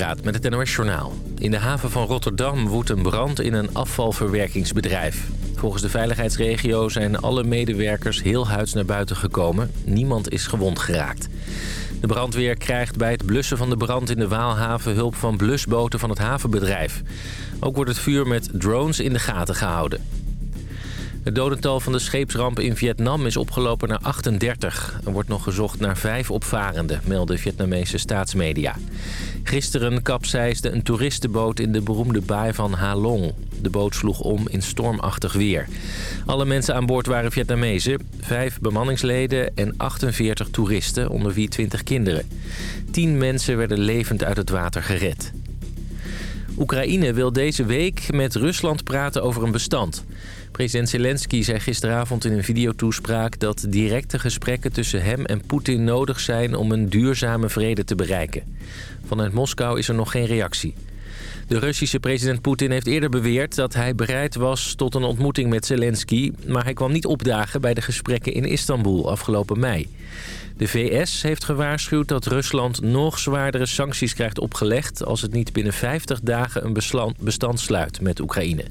Met het NOS Journaal. In de haven van Rotterdam woedt een brand in een afvalverwerkingsbedrijf. Volgens de veiligheidsregio zijn alle medewerkers heel huids naar buiten gekomen. Niemand is gewond geraakt. De brandweer krijgt bij het blussen van de brand in de Waalhaven... hulp van blusboten van het havenbedrijf. Ook wordt het vuur met drones in de gaten gehouden. Het dodental van de scheepsramp in Vietnam is opgelopen naar 38. Er wordt nog gezocht naar vijf opvarenden, melden Vietnamese staatsmedia. Gisteren kapseisde een toeristenboot in de beroemde baai van Ha Long. De boot sloeg om in stormachtig weer. Alle mensen aan boord waren Vietnamezen. Vijf bemanningsleden en 48 toeristen, onder wie 20 kinderen. Tien mensen werden levend uit het water gered. Oekraïne wil deze week met Rusland praten over een bestand. President Zelensky zei gisteravond in een videotoespraak... dat directe gesprekken tussen hem en Poetin nodig zijn... om een duurzame vrede te bereiken. Vanuit Moskou is er nog geen reactie. De Russische president Poetin heeft eerder beweerd dat hij bereid was tot een ontmoeting met Zelensky... maar hij kwam niet opdagen bij de gesprekken in Istanbul afgelopen mei. De VS heeft gewaarschuwd dat Rusland nog zwaardere sancties krijgt opgelegd... als het niet binnen 50 dagen een bestand sluit met Oekraïne.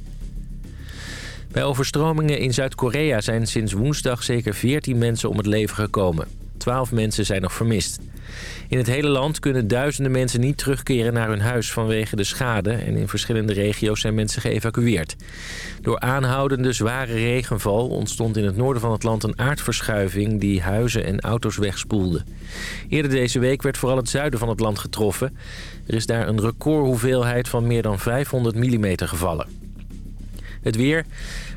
Bij overstromingen in Zuid-Korea zijn sinds woensdag zeker 14 mensen om het leven gekomen. 12 mensen zijn nog vermist. In het hele land kunnen duizenden mensen niet terugkeren naar hun huis vanwege de schade... en in verschillende regio's zijn mensen geëvacueerd. Door aanhoudende zware regenval ontstond in het noorden van het land een aardverschuiving... die huizen en auto's wegspoelde. Eerder deze week werd vooral het zuiden van het land getroffen. Er is daar een recordhoeveelheid van meer dan 500 mm gevallen. Het weer.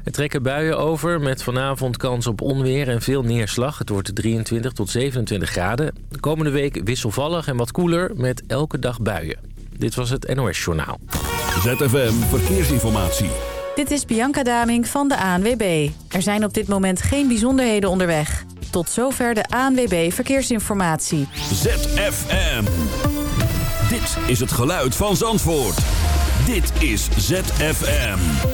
Er trekken buien over met vanavond kans op onweer en veel neerslag. Het wordt 23 tot 27 graden. De komende week wisselvallig en wat koeler met elke dag buien. Dit was het NOS Journaal. ZFM Verkeersinformatie. Dit is Bianca Daming van de ANWB. Er zijn op dit moment geen bijzonderheden onderweg. Tot zover de ANWB Verkeersinformatie. ZFM. Dit is het geluid van Zandvoort. Dit is ZFM.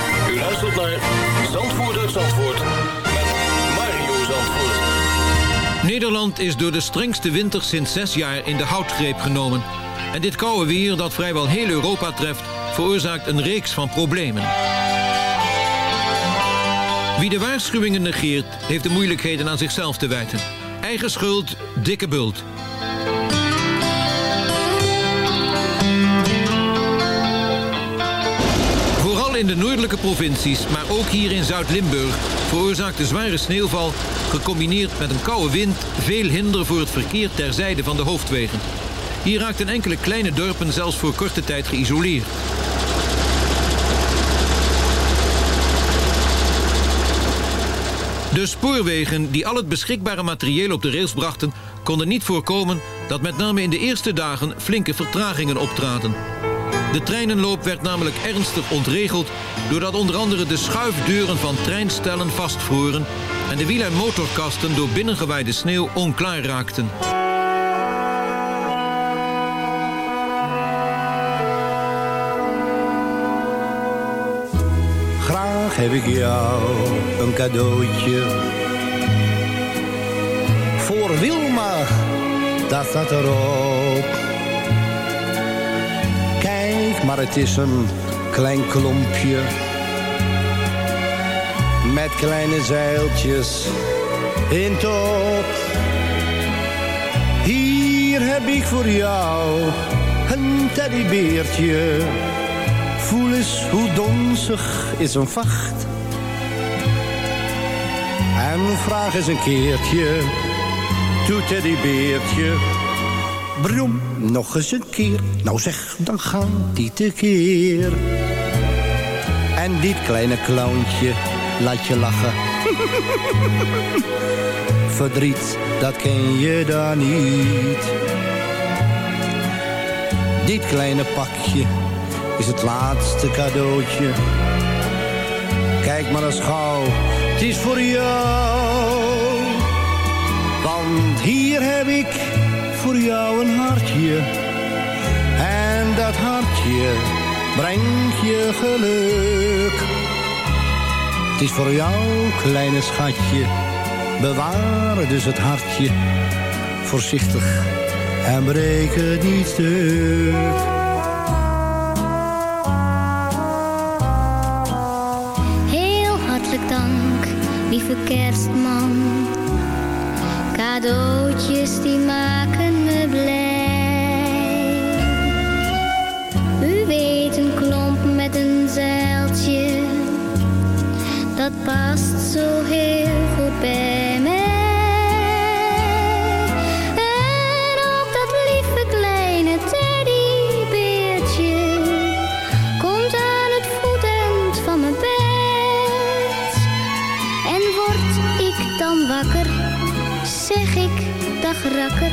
Naar Zandvoort uit Zandvoort Mario Zandvoort. Nederland is door de strengste winter sinds zes jaar in de houtgreep genomen. En dit koude weer dat vrijwel heel Europa treft... veroorzaakt een reeks van problemen. Wie de waarschuwingen negeert, heeft de moeilijkheden aan zichzelf te wijten. Eigen schuld, dikke bult. De noordelijke provincies, maar ook hier in Zuid-Limburg... veroorzaakt de zware sneeuwval, gecombineerd met een koude wind... veel hinder voor het verkeer ter zijde van de hoofdwegen. Hier raakten enkele kleine dorpen zelfs voor korte tijd geïsoleerd. De spoorwegen die al het beschikbare materieel op de rails brachten... konden niet voorkomen dat met name in de eerste dagen flinke vertragingen optraden. De treinenloop werd namelijk ernstig ontregeld... doordat onder andere de schuifdeuren van treinstellen vastvroren... en de wiel- en motorkasten door binnengewaaide sneeuw onklaar raakten. Graag heb ik jou een cadeautje. Voor Wilma, dat staat erop. Maar het is een klein klompje. Met kleine zeiltjes in top. Hier heb ik voor jou een teddybeertje. Voel eens hoe donzig is een vacht. En vraag eens een keertje, toe teddybeertje. Brom, nog eens een keer. Nou zeg, dan gaat die tekeer. En dit kleine clowntje laat je lachen. Verdriet, dat ken je dan niet. Dit kleine pakje is het laatste cadeautje. Kijk maar eens gauw, het is voor jou. Want hier heb ik voor jou een hartje. En dat hartje brengt je geluk. Het is voor jou, kleine schatje. Bewaar dus het hartje voorzichtig en breek het niet stuk. Heel hartelijk dank, lieve kerstman. Cadeautjes die maken dat past zo heel goed bij mij. En ook dat lieve kleine teddybeertje komt aan het voetend van mijn bed. En word ik dan wakker, zeg ik dag rakker.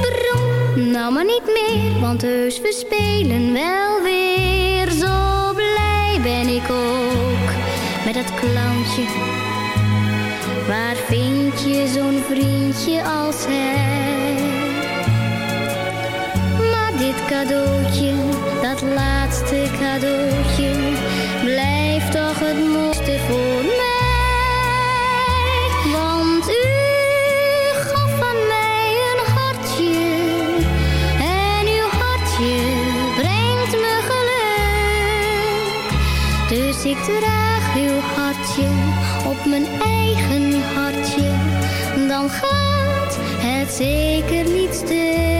Brom, nou maar niet meer, want heus we spelen wel dat. Waar vind je zo'n vriendje als hij? Maar dit cadeautje, dat laatste cadeautje, blijft toch het mooiste voor mij. Want u gaf van mij een hartje, en uw hartje brengt me geluk. Dus ik draag uw op mijn eigen hartje, dan gaat het zeker niet stuk.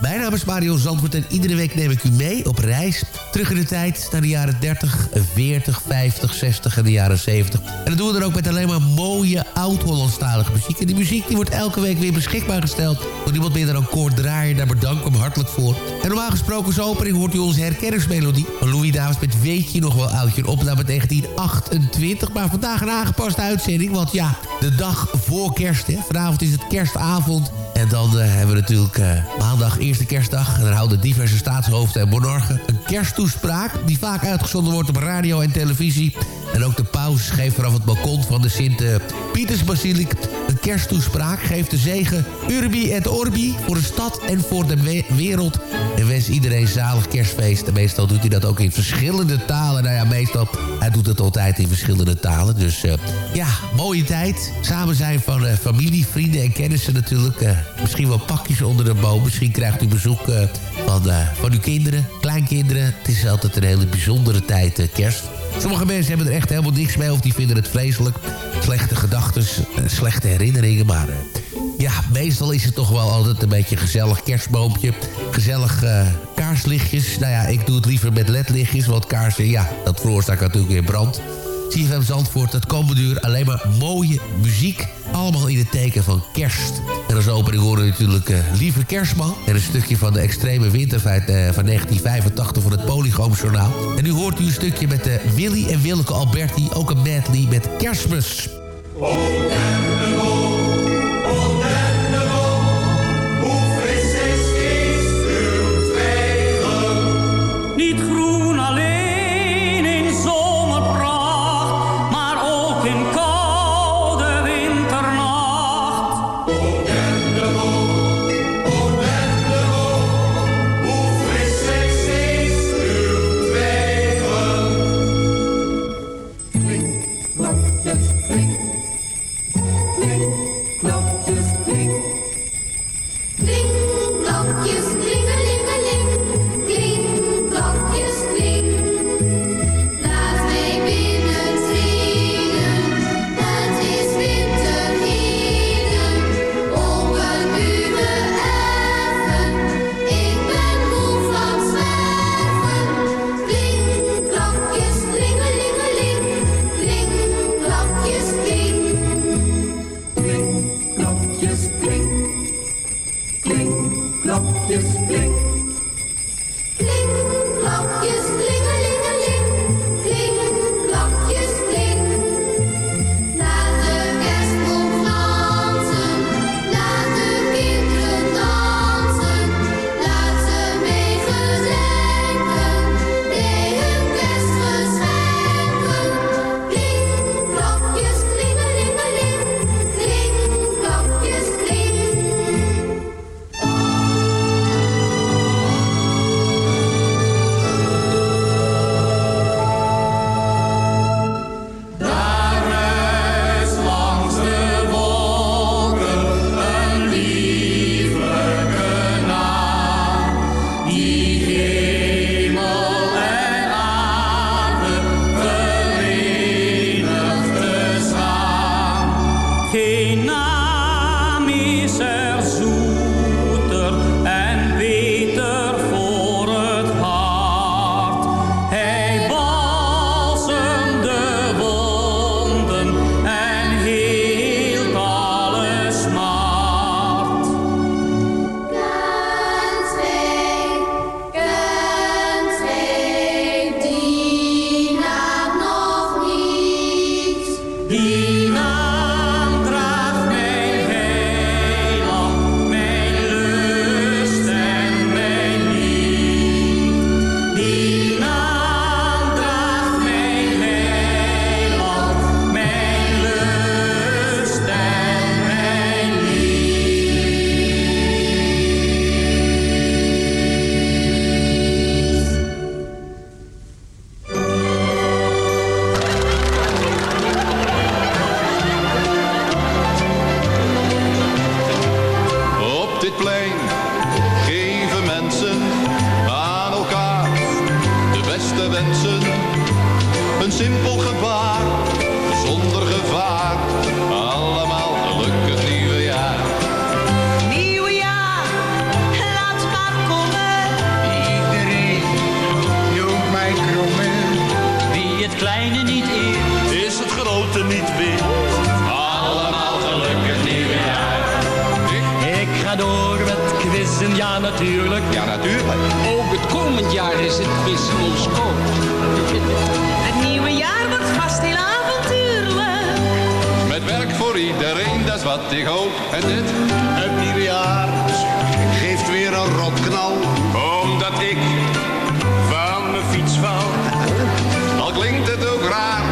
Mijn naam is Mario Zandvoort en iedere week neem ik u mee op reis terug in de tijd naar de jaren 30, 40, 50, 60 en de jaren 70. En dat doen we dan ook met alleen maar mooie oud-Hollandstalige muziek. En die muziek die wordt elke week weer beschikbaar gesteld door niemand minder dan Koord Draaier. Daar bedank ik hem hartelijk voor. En normaal gesproken als opening hoort u onze herkenningsmelodie van Louis Davids met Weet je nog wel oudje? Een opname uit 1928, maar vandaag een aangepaste uitzending. Want ja, de dag voor kerst, hè. vanavond is het kerstavond. Dan eh, hebben we natuurlijk eh, maandag, eerste kerstdag. En dan houden diverse staatshoofden en monarchen een kersttoespraak... die vaak uitgezonden wordt op radio en televisie. En ook de paus geeft vanaf het balkon van de Sint-Pietersbasiliek... een kersttoespraak, geeft de zegen Urbi et Orbi... voor de stad en voor de we- wereld. En wens iedereen zalig kerstfeest. En meestal doet hij dat ook in verschillende talen. Nou ja, meestal, hij doet het altijd in verschillende talen. Dus eh, ja, mooie tijd. Samen zijn van eh, familie, vrienden en kennissen natuurlijk. Eh, misschien wel pakjes onder de boom. Misschien krijgt u bezoek van, van uw kinderen, kleinkinderen. Het is altijd een hele bijzondere tijd, kerst. Sommige mensen hebben er echt helemaal niks mee of die vinden het vreselijk. Slechte gedachten, slechte herinneringen, maar... eh, ja, meestal is het toch wel altijd een beetje gezellig kerstboompje. Gezellig eh, kaarslichtjes. Nou ja, ik doe het liever met ledlichtjes, want kaarsen, ja, dat veroorzaakt natuurlijk weer brand. CFM Zandvoort, het komende uur alleen maar mooie muziek. Allemaal in het teken van kerst. En als opening horen we natuurlijk uh, Lieve Kerstman. En een stukje van de extreme winterfeit uh, van 1985 van het Polygoomjournaal. En nu hoort u een stukje met uh, Willy en Willeke Alberti. Ook een medley met Kerstmis. Oh, Niet groen alleen Een simpel gebaar, zonder gevaar. Ja natuurlijk. Ja, natuurlijk. Ook het komend jaar is het quiz ons koop. Het nieuwe jaar wordt vast heel avontuurlijk. Met werk voor iedereen, dat is wat ik hoop. En dit? Het nieuwe jaar geeft weer een rotknal. Omdat ik Van mijn fiets val. Al klinkt het ook raar,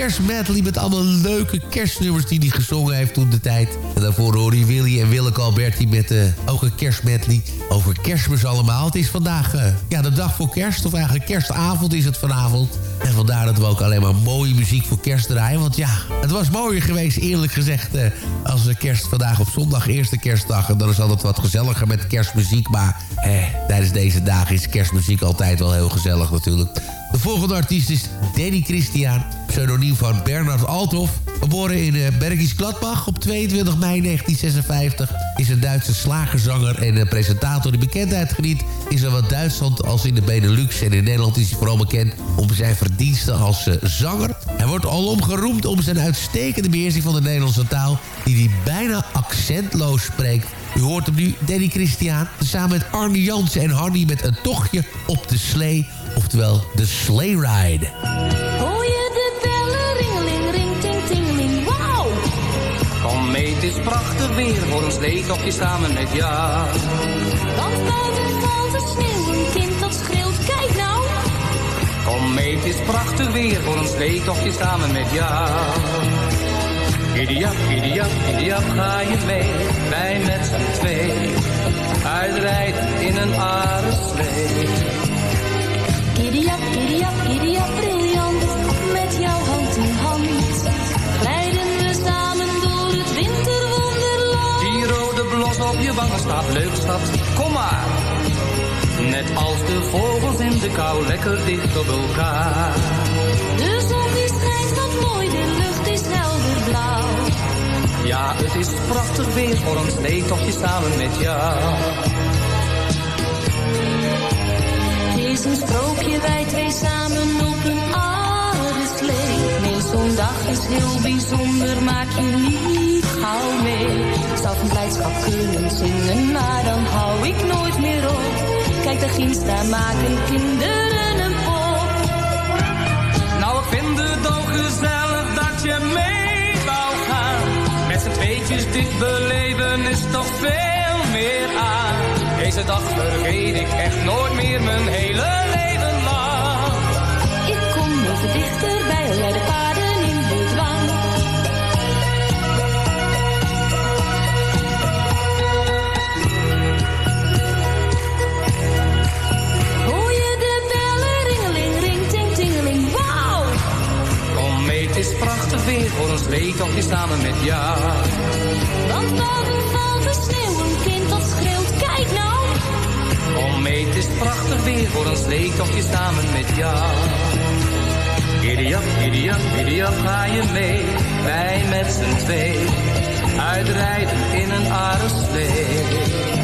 kerstmedley met allemaal leuke kerstnummers die hij gezongen heeft toen de tijd. En daarvoor hoorde je Willy en Willeke Alberti met eh, ook een kerstmedley over kerstmis allemaal. Het is vandaag eh, ja, de dag voor kerst, of eigenlijk kerstavond is het vanavond. En vandaar dat we ook alleen maar mooie muziek voor kerst draaien. Want ja, het was mooier geweest, eerlijk gezegd, eh, als de kerst vandaag op zondag, eerste kerstdag. En dan is altijd wat gezelliger met kerstmuziek. Maar eh, tijdens deze dagen is kerstmuziek altijd wel heel gezellig natuurlijk. De volgende artiest is Danny Christian, pseudoniem van Bernard Althoff. Geboren in uh, Bergisch Gladbach op 22 mei 1956... is een Duitse slagerzanger en uh, presentator die bekendheid geniet... in zowel Duitsland als in de Benelux. En in Nederland is hij vooral bekend om zijn verdiensten als uh, zanger. Hij wordt alom geroemd om zijn uitstekende beheersing van de Nederlandse taal... die hij bijna accentloos spreekt. U hoort hem nu, Danny Christian, samen met Arnie Jansen en Hardy... met een tochtje op de slee, oftewel de Sleigh Ride. Is prachtig weer voor een sleetochtje samen met jou. Want buiten valt de sneeuw, een kind dat schreeuwt, kijk nou. Kom mee, het is prachtig weer voor een sleetochtje samen met jou. Idiap, idiap, idiap, ga je mee, wij met z'n twee. Uitrijden in een aardeslee. Wangen staat leuk, schat, kom maar. Net als de vogels in de kou, lekker dicht op elkaar. De zon die schijnt wat mooi, de lucht is helder blauw. Ja, het is prachtig weer voor een sleetochtje samen met jou. Het is een sprookje, wij twee samen op een aardeslee. Nee, zo'n dag is heel bijzonder, maak je niet gauw mee. Ik zou van blijdschap kunnen zingen, maar dan hou ik nooit meer op. Kijk, daar ginds, daar maken kinderen een pop. Nou, ik vind het ook gezellig dat je mee wou gaan. Met z'n tweetjes dit beleven is toch veel meer aan. Deze dag vergeet ik echt nooit meer mijn hele leven lang. Ik kom even dichterbij, al jij de paarden weer voor een sleetochtje samen met jou. Want buiten valt de sneeuw, een kind dat schreeuwt, kijk nou. Kom mee, het is prachtig weer voor een sleetochtje samen met jou. Idiap, idiap, idiap, ga je mee, wij met z'n twee. Uitrijden in een aardeslee.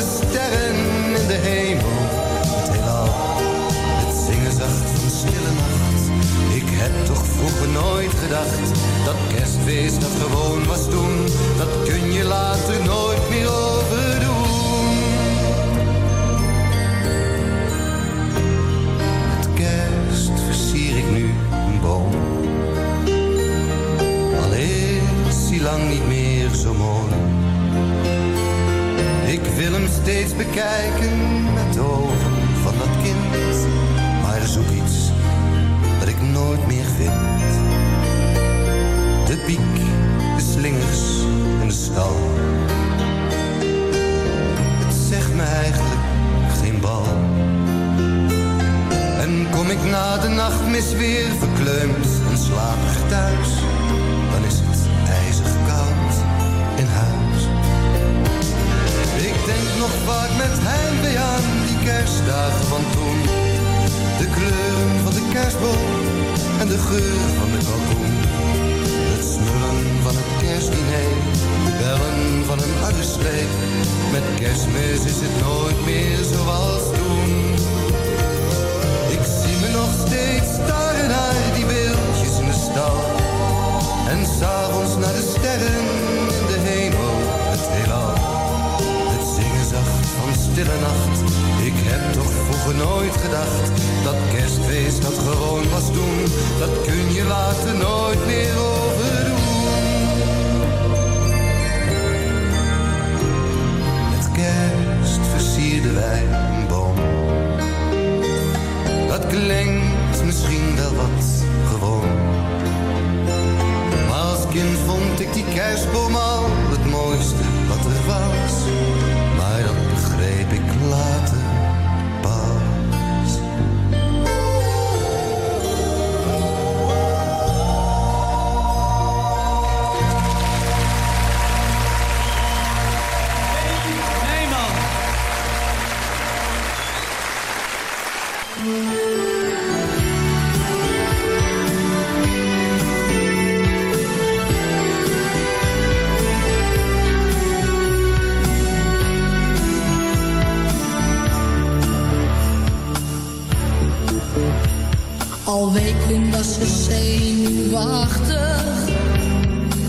de sterren in de hemel, het heelal. Het zingen zacht van stille nacht. Ik heb toch vroeger nooit gedacht, dat kerstfeest dat gewoon was toen, dat kun je later nooit steeds bekijken met oog. Wees is het nooit meer versierden wij een boom. Dat klinkt misschien wel wat gewoon. Maar als kind vond ik die kerstboom al het mooiste wat er was. Al weken was ze zenuwachtig.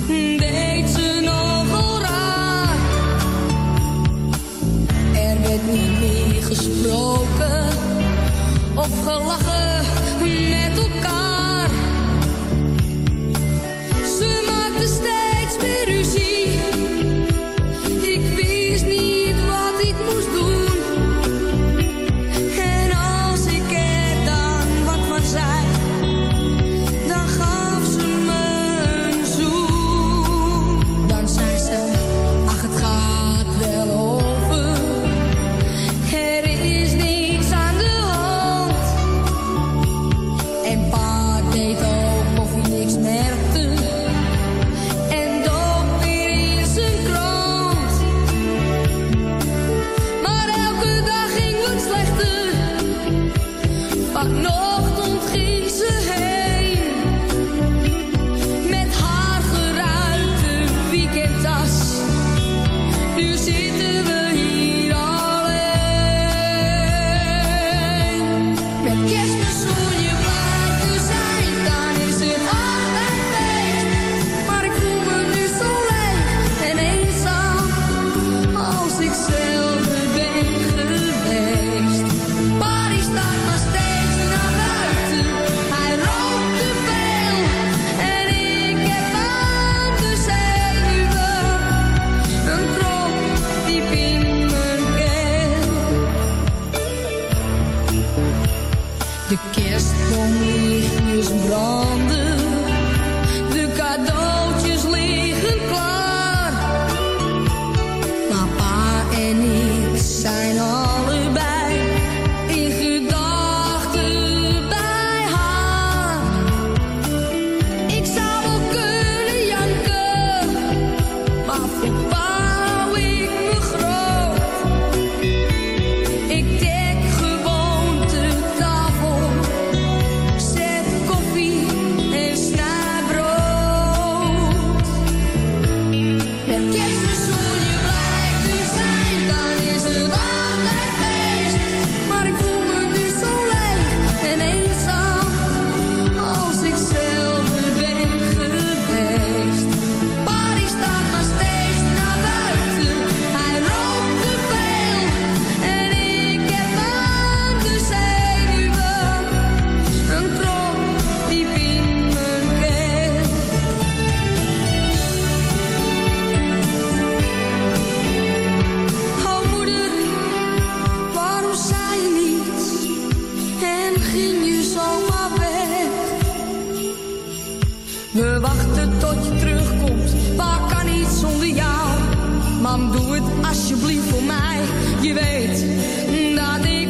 Deed ze nogal raar. Er werd niet meer gesproken of gelachen. tot je terugkomt. Waar kan niet zonder jou? Mam, doe het alsjeblieft voor mij. Je weet dat ik.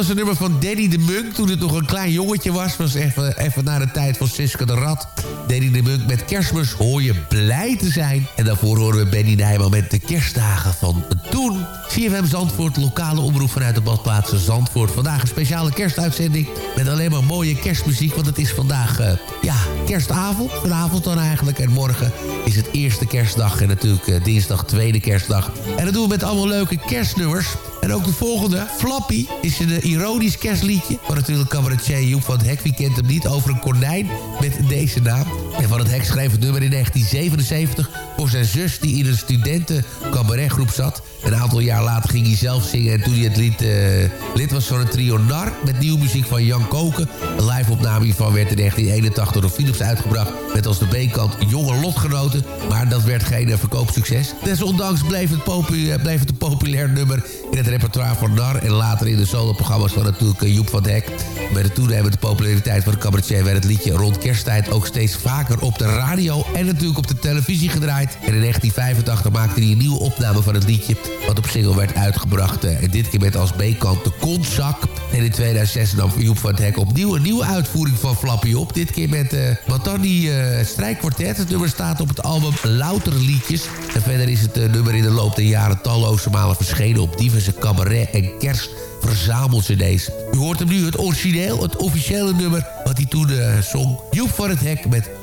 Was een nummer van Danny de Munk. Toen het nog een klein jongetje was. Was even, even na de tijd van Siske de Rat. Danny de Munk met kerstmis hoor je blij te zijn. En daarvoor horen we Benny Nijman met de kerstdagen van toen. CFM Zandvoort, lokale omroep vanuit de badplaatsen Zandvoort. Vandaag een speciale kerstuitzending met alleen maar mooie kerstmuziek. Want het is vandaag, eh, ja, kerstavond. Vanavond dan eigenlijk. En morgen is het eerste kerstdag. En natuurlijk eh, dinsdag tweede kerstdag. En dat doen we met allemaal leuke kerstnummers. En ook de volgende, Flappy, is een eh, ironisch kerstliedje. Van natuurlijk cabaretier Joep van het Hek, wie kent hem niet, over een konijn met deze naam. En van het Hek schreef het nummer in 1977 voor zijn zus die in een studenten cabaretgroep zat. Een aantal jaar later ging hij zelf zingen en toen hij het lied, eh, lid was van een trio Nar... met nieuwe muziek van Jan Koken. Een live-opname hiervan werd in 1981 door Philips uitgebracht... met als de B-kant Jonge Lotgenoten. Maar dat werd geen eh, verkoopsucces. Desondanks bleef het, eh, bleef het een populair nummer in het repertoire van Nar... en later in de soloprogramma's van natuurlijk Joep van het Hek. Met de toenemende populariteit van de cabaretier... werd het liedje rond kersttijd ook steeds vaker op de radio... en natuurlijk op de televisie gedraaid. En in 1985 maakte hij een nieuwe opname van het liedje... wat op single werd uitgebracht. eh, En dit keer met als B-kant de kontzak. En in 2006 nam Joep van het Hek opnieuw een nieuwe uitvoering van Flappy op. Dit keer met eh Matani eh strijkkwartet. Het nummer staat op het album Louter Liedjes. En verder is het nummer in de loop der jaren talloze malen verschenen... op diverse cabaret- en kerst verzamelcd's. U hoort hem nu, het origineel, het officiële nummer... wat hij toen eh, zong. Joep van het Hek met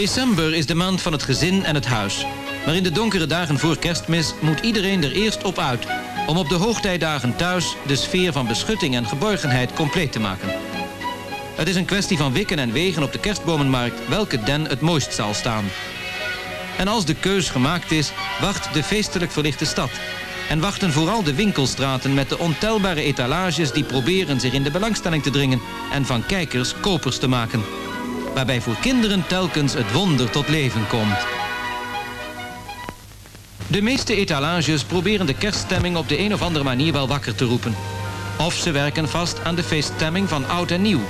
December is de maand van het gezin en het huis. Maar in de donkere dagen voor kerstmis moet iedereen er eerst op uit... om op de hoogtijdagen thuis de sfeer van beschutting en geborgenheid compleet te maken. Het is een kwestie van wikken en wegen op de kerstbomenmarkt... welke den het mooist zal staan. En als de keus gemaakt is, wacht de feestelijk verlichte stad... en wachten vooral de winkelstraten met de ontelbare etalages... die proberen zich in de belangstelling te dringen... en van kijkers kopers te maken... Waarbij voor kinderen telkens het wonder tot leven komt. De meeste etalages proberen de kerststemming op de een of andere manier wel wakker te roepen. Of ze werken vast aan de feeststemming van oud en nieuw.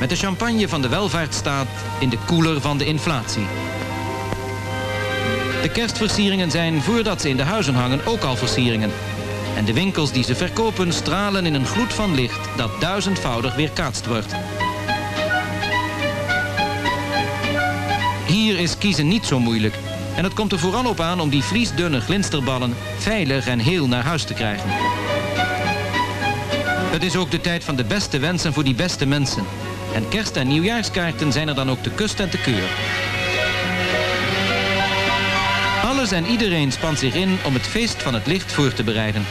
Met de champagne van de welvaartsstaat in de koeler van de inflatie. De kerstversieringen zijn voordat ze in de huizen hangen ook al versieringen. En de winkels die ze verkopen stralen in een gloed van licht dat duizendvoudig weerkaatst wordt. Hier is kiezen niet zo moeilijk. En het komt er vooral op aan om die vliesdunne glinsterballen veilig en heel naar huis te krijgen. Het is ook de tijd van de beste wensen voor die beste mensen. En kerst- en nieuwjaarskaarten zijn er dan ook te kust en te keur. Alles en iedereen spant zich in om het feest van het licht voor te bereiden.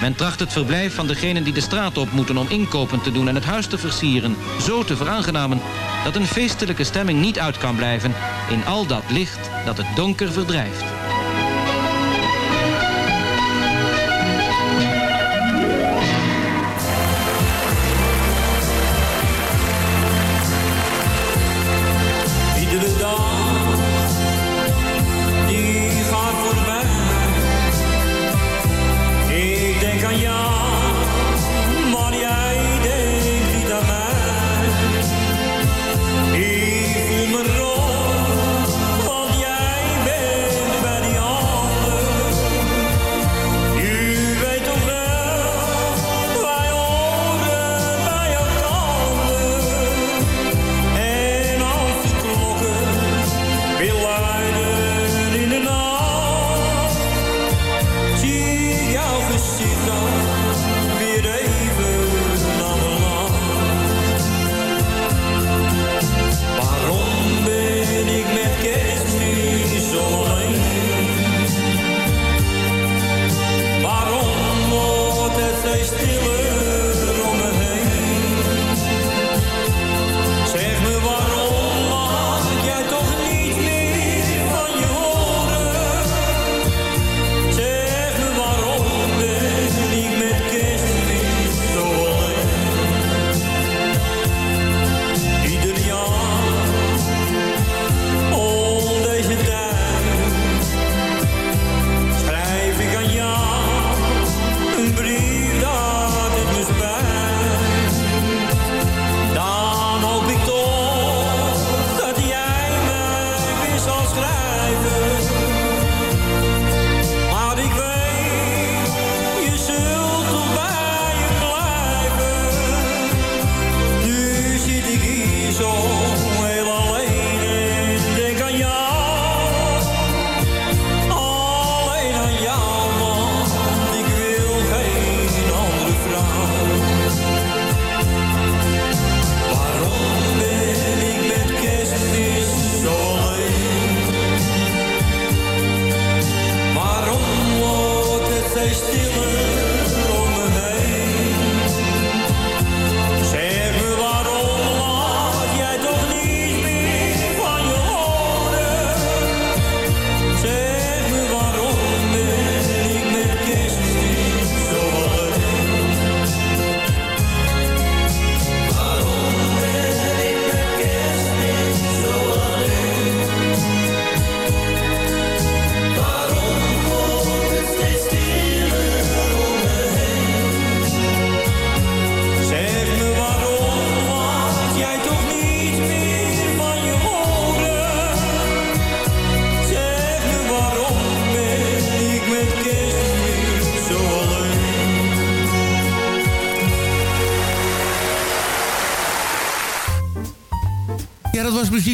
Men tracht het verblijf van degenen die de straat op moeten om inkopen te doen en het huis te versieren zo te veraangenamen dat een feestelijke stemming niet uit kan blijven in al dat licht dat het donker verdrijft.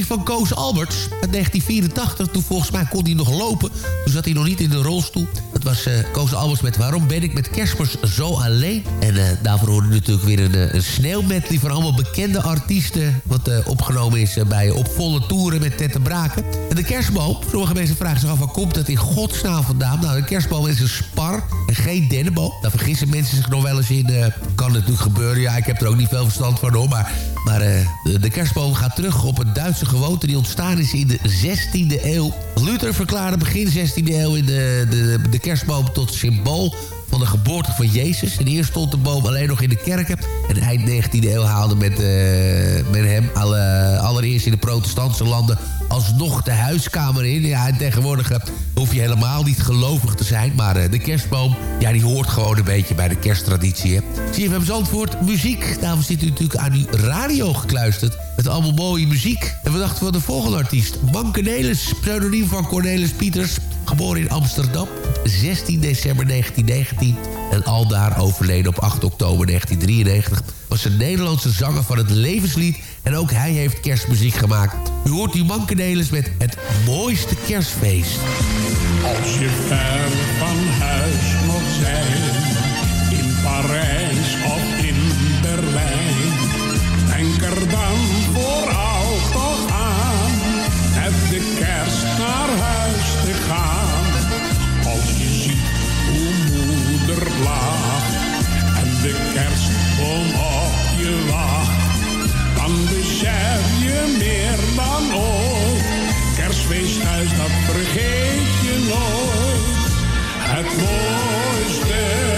Van Koos Alberts uit 1984. Toen volgens mij kon hij nog lopen. Toen zat hij nog niet in de rolstoel. Dat was uh, Koos Albers met Waarom ben ik met kerstmis zo alleen? En uh, daarvoor hoorde natuurlijk weer een, een sneeuwmedley van allemaal bekende artiesten... wat opgenomen is bij Op Volle Toeren met Tette Braken. En de kerstboom, sommige mensen vragen zich af... waar komt dat in godsnaam vandaan? Nou, de kerstboom is een spar en geen dennenboom. Daar vergissen mensen zich nog wel eens in. Kan natuurlijk gebeuren, ja, ik heb er ook niet veel verstand van hoor... maar, maar de, de kerstboom gaat terug op een Duitse gewoonte... die ontstaan is in de 16e eeuw. Luther verklaarde begin 16e eeuw in de, de, de kerstboom tot symbool van de geboorte van Jezus. En eerst stond de boom alleen nog in de kerken. En eind 19e eeuw haalde met, met hem alle, allereerst in de protestantse landen alsnog de huiskamer in. Ja, en tegenwoordig uh, hoef je helemaal niet gelovig te zijn. Maar uh, de kerstboom, ja, die hoort gewoon een beetje bij de kersttraditie. Hè. CFM Zandvoort, muziek. Daarom zit u natuurlijk aan uw radio gekluisterd. Met allemaal mooie muziek. En we dachten van de volgende artiest. Nelis, pseudoniem van Cornelis Pieters. Geboren in Amsterdam, 16 december 1919. En aldaar overleden op 8 oktober 1993. Was een Nederlandse zanger van het levenslied. En ook hij heeft kerstmuziek gemaakt. U hoort die Mankenelis met het mooiste kerstfeest. Als je ver van huis moet zijn. In Parijs meer dan ooit. Kerstfeest thuis, dat vergeet je nooit. Het mooiste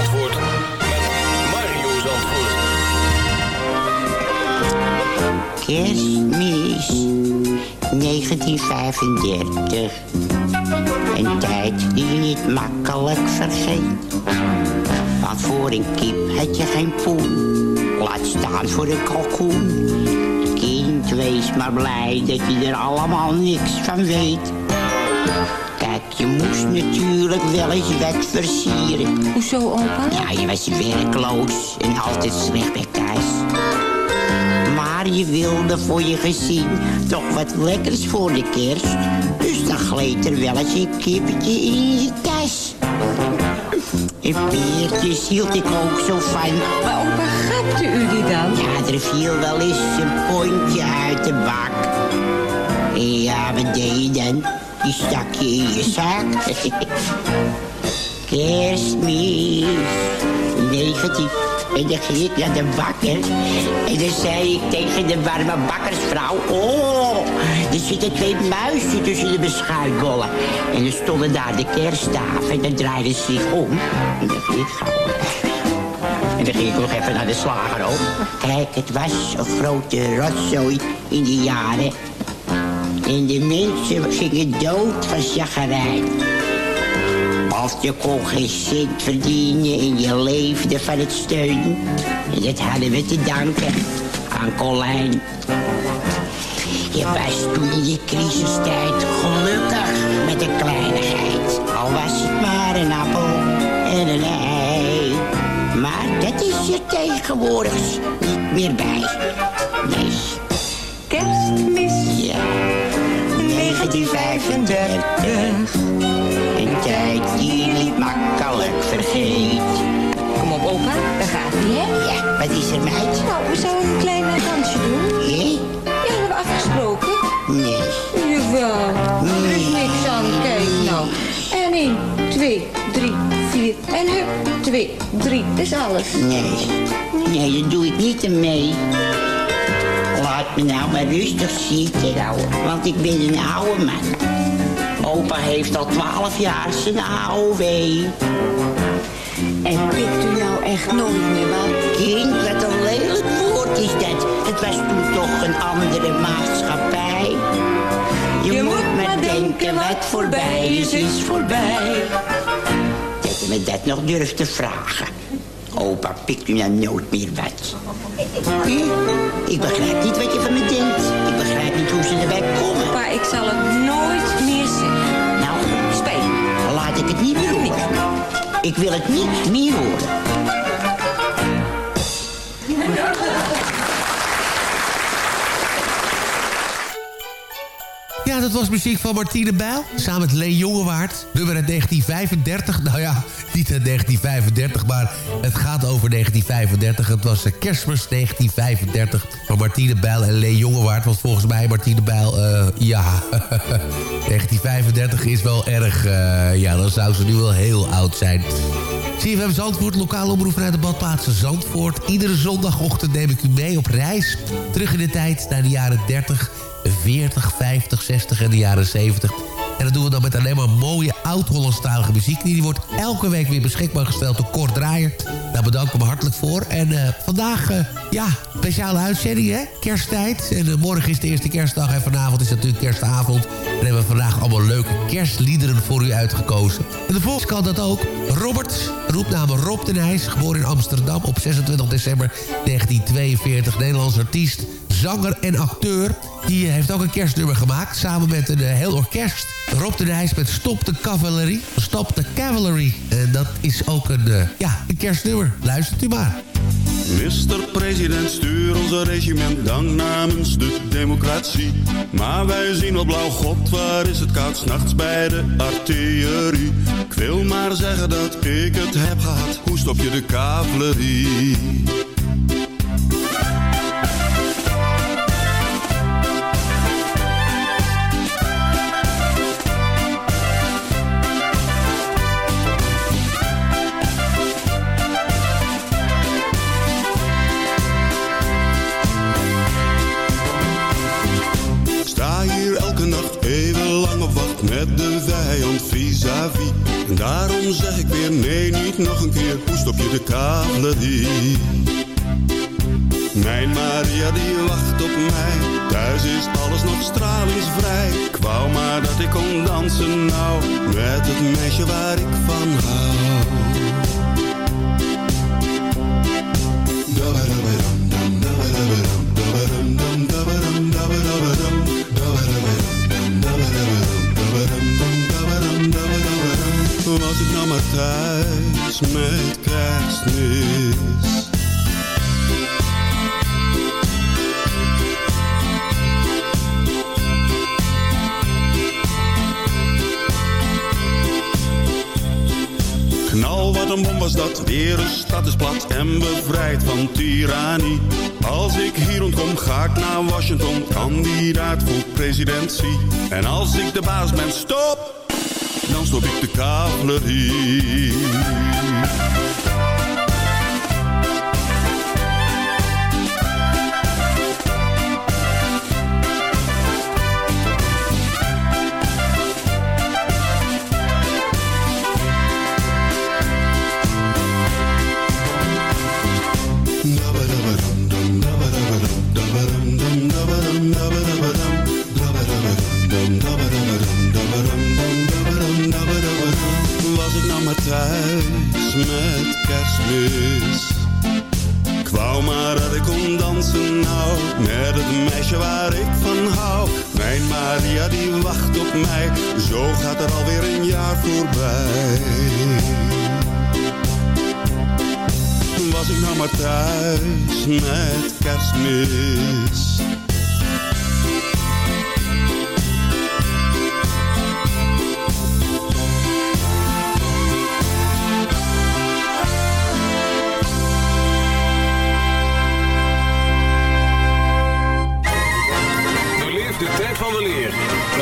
Kerstmis 1935. Een tijd die je niet makkelijk vergeet. Want voor een kip had je geen poen. Laat staan voor een kalkoen. Kind, wees maar blij dat je er allemaal niks van weet. Kijk, je moest natuurlijk wel eens wat versieren. Hoezo, opa? Ja, je was werkloos en altijd slecht bij thuis. Maar je wilde voor je gezin toch wat lekkers voor de kerst. Dus dan gleed er wel eens een kippetje in je tas. En peertjes hield ik ook zo van. Maar opa, gapte u die dan? Ja, er viel wel eens een pontje uit de bak. En ja, wat deed je dan? Die stak je in je zak. Kerstmis, 19. En dan ging ik naar de bakker. En dan zei ik tegen de warme bakkersvrouw... Oh, er zitten twee muizen tussen de beschuitbollen. En dan stonden daar de kersttafel. En dan draaide ze zich om. En dan ging ik gauw. En dan ging ik nog even naar de slager ook. Kijk, het was een grote rotzooi in die jaren. En de mensen gingen dood van chagrijn. Als je kon geen cent verdienen en je leefde van het steunen. En dat hadden we te danken aan Colijn. Je was toen in je crisistijd gelukkig met een kleinigheid. Al was het maar een appel en een ei. Maar dat is er tegenwoordig niet meer bij. Nee. Kerstmis. Ja. 1935. Tijd die niet makkelijk vergeet. Kom op, opa. Daar gaat hij, hè? Ja, wat is er, meid? Nou, we zouden een klein dansje doen. Hé? Ja, hebben we afgesproken. Nee. Jawel. Er is niks aan. Kijk nou. En 1, 2, 3, 4. En hup, 2, 3. Dat is alles. Nee. Nee, dat doe ik niet mee. Laat me nou maar rustig zitten, ouwe. Want ik ben een oude man. Opa heeft al twaalf jaar zijn AOW. En pikt u nou echt nooit meer wat? Kind, wat een lelijk woord is dat. Het was toen toch een andere maatschappij. Je, moet maar denken, wat voorbij is, is voorbij. Dat je me dat nog durft te vragen. Opa pikt u nou nooit meer wat. Ik begrijp niet wat je van me denkt. Ik wil het niet meer horen. Ja, dat was muziek van Martine Bijl. Samen met Leen Jongewaard. Nummer uit 1935. Nou ja, niet uit 1935, maar het gaat over 1935. Het was eh, kerstmis 1935 van Martine Bijl en Leen Jongewaard. Want volgens mij Martine Bijl, eh, ja... 1935 is wel erg... eh, ja, dan zou ze nu wel heel oud zijn. CFM Zandvoort, lokale omroep vanuit de badplaatsen Zandvoort. Iedere zondagochtend neem ik u mee op reis. Terug in de tijd naar de jaren 30, 40, 50, 60 en de jaren 70. En dat doen we dan met alleen maar mooie oud-Hollandstalige muziek. Die wordt elke week weer beschikbaar gesteld door Kort Draaier. Daar bedank ik hartelijk voor. En eh, vandaag, eh, ja, speciale uitzending, hè? Kersttijd. En eh, morgen is de eerste kerstdag en vanavond is natuurlijk kerstavond. En hebben we vandaag allemaal leuke kerstliederen voor u uitgekozen. En de volgende kan dat ook. Robert, roepnaam Rob de Nijs, geboren in Amsterdam op 26 december 1942. Nederlands artiest, zanger en acteur. Die eh, heeft ook een kerstnummer gemaakt, samen met een eh, heel orkest. Rob de Nijs met Stop de Cavalry. Stop de Cavalry. En dat is ook een, ja, een kerstnummer. Luistert u maar. Mr. President, stuur onze regiment dank namens de democratie. Maar wij zien wel blauw, god, waar is het koud, s'nachts bij de artillerie. Ik wil maar zeggen dat ik het heb gehad, hoe stop je de cavalerie? Met de vijand vis-à-vis. En daarom zeg ik weer nee, niet nog een keer, hoe stop je de cavalerie? Mijn Maria die wacht op mij, thuis is alles nog stralingsvrij. Ik wou maar dat ik kon dansen nou met het meisje waar ik van hou. Thuis met kerstmis? Knal, wat een bom was dat, weer een stad is plat en bevrijd van tirannie. Als ik hier ontkom, ga ik naar Washington, kandidaat voor presidentie. En als ik de baas ben, stop, dan stop ik de cavalerie. Van hou. Mijn Maria die wacht op mij. Zo gaat er alweer een jaar voorbij. Was ik nou maar thuis met kerstmis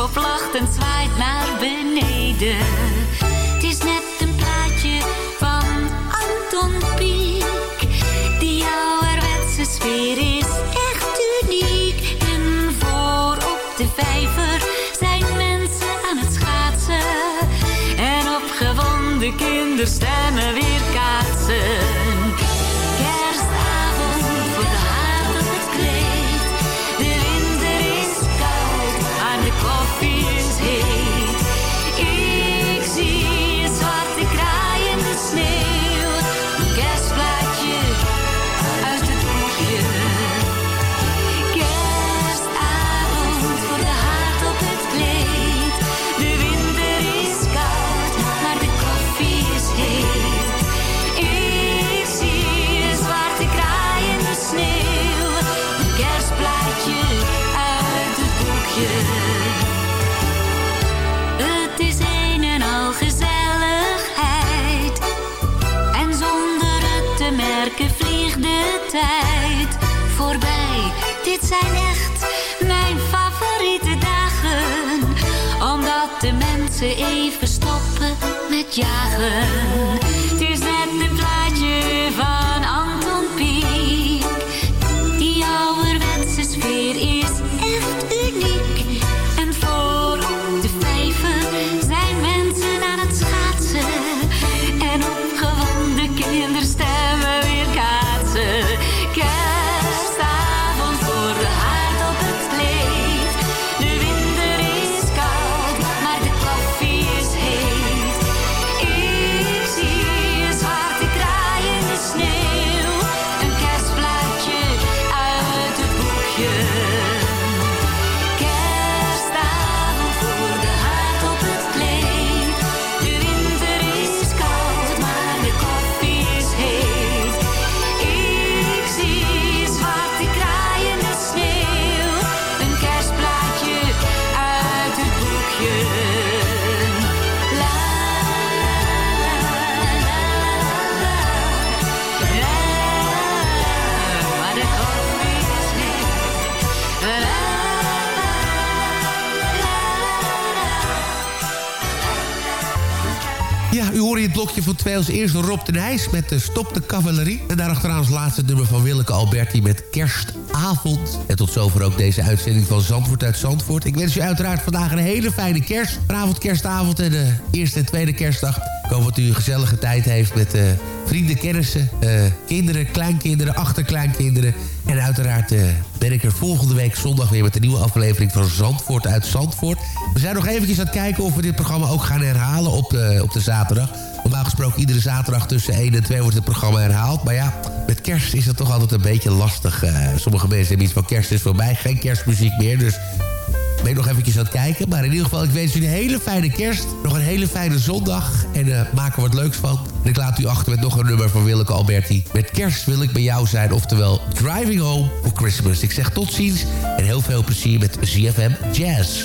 de sneeuwpop lacht en zwaait naar beneden. Het is net een plaatje van Anton Pieck. Die ouderwetse sfeer is echt uniek. En voor op de vijver zijn mensen aan het schaatsen. En opgewonden kinderstemmen weer kaatsen. Werken vliegt de tijd voorbij. Dit zijn echt mijn favoriete dagen. Omdat de mensen even stoppen met jagen. Het is net een plaatje van Hoorde het blokje van twee als eerste Rob de Nijs met de Stop de Cavalerie. En daarachteraan als laatste nummer van Willeke Alberti met Kerstavond. En tot zover ook deze uitzending van Zandvoort uit Zandvoort. Ik wens u uiteraard vandaag een hele fijne kerst. Vanavond kerstavond en de eerste en tweede kerstdag. Ik hoop dat u een gezellige tijd heeft met eh, vrienden, kennissen, eh, kinderen, kleinkinderen, achterkleinkinderen. En uiteraard eh, ben ik er volgende week zondag weer met een nieuwe aflevering van Zandvoort uit Zandvoort. We zijn nog eventjes aan het kijken of we dit programma ook gaan herhalen op de, op de zaterdag. Normaal gesproken iedere zaterdag tussen 1 en 2 wordt het programma herhaald. Maar ja, met kerst is het toch altijd een beetje lastig. Sommige mensen hebben iets van kerst is voorbij, geen kerstmuziek meer. Dus ben nog eventjes aan het kijken. Maar in ieder geval, ik wens jullie een hele fijne kerst. Nog een hele fijne zondag. En eh maak er wat leuks van. En ik laat u achter met nog een nummer van Willeke Alberti. Met kerst wil ik bij jou zijn. Oftewel, Driving Home for Christmas. Ik zeg tot ziens. En heel veel plezier met ZFM Jazz.